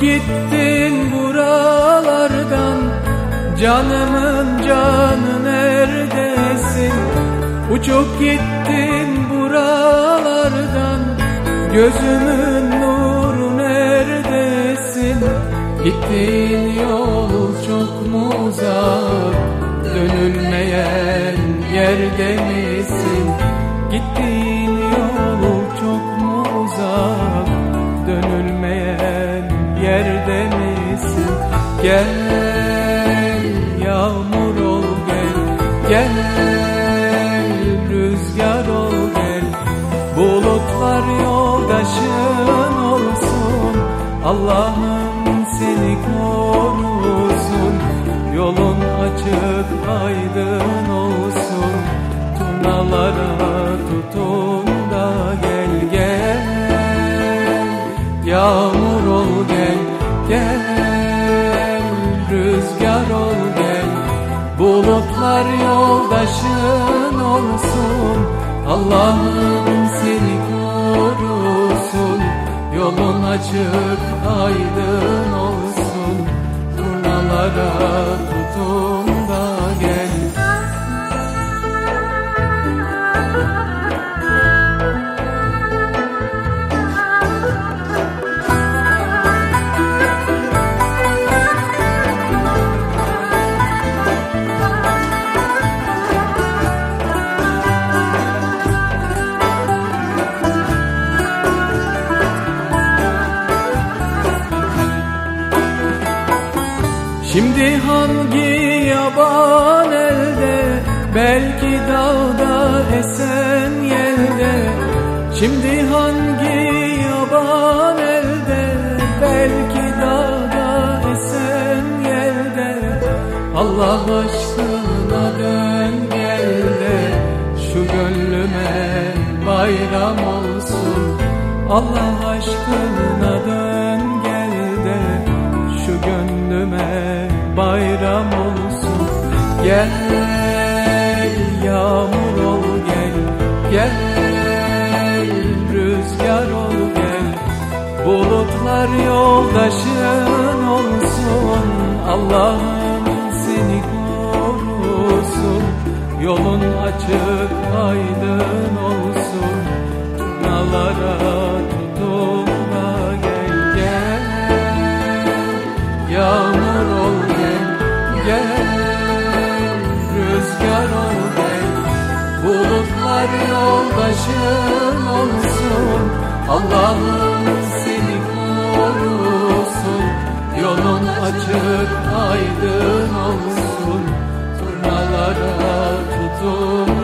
gittin buralardan Canımın canı neredesin? Uçup gittin buralardan Gözümün nuru neredesin? Gittiğin yol çok mu uzak Dönülmeyen yerde misin Gel yağmur ol gel. Gel rüzgar ol gel. Bulutlar yoldaşın olsun. Allah'ım seni korusun Yolun açık aydın olsun. Turnalara tutun da gel gel. Yağmur Bulutlar yoldaşın olsun Allah'ım seni korusun. Yolun açık aydın olsun. Turnalara tutun Şimdi hangi yaban elde? Belki dağda esen yelde Şimdi hangi yaban elde? Belki dağda esen yelde Allah aşkına dön gel de Şu gönlüme bayram olsun. Allah aşkına dön gel de Şu gönlüme bayram olsun. Gel yağmur ol gel. Gel rüzgar ol gel. Bulutlar yoldaşın olsun. Allah'ım seni korusun. Yolun açık aydın olsun. Turnalara tutun yoldaşın olsun. Allah'ım seni korusun. Yolun açık aydın olsun. Turnalara tutun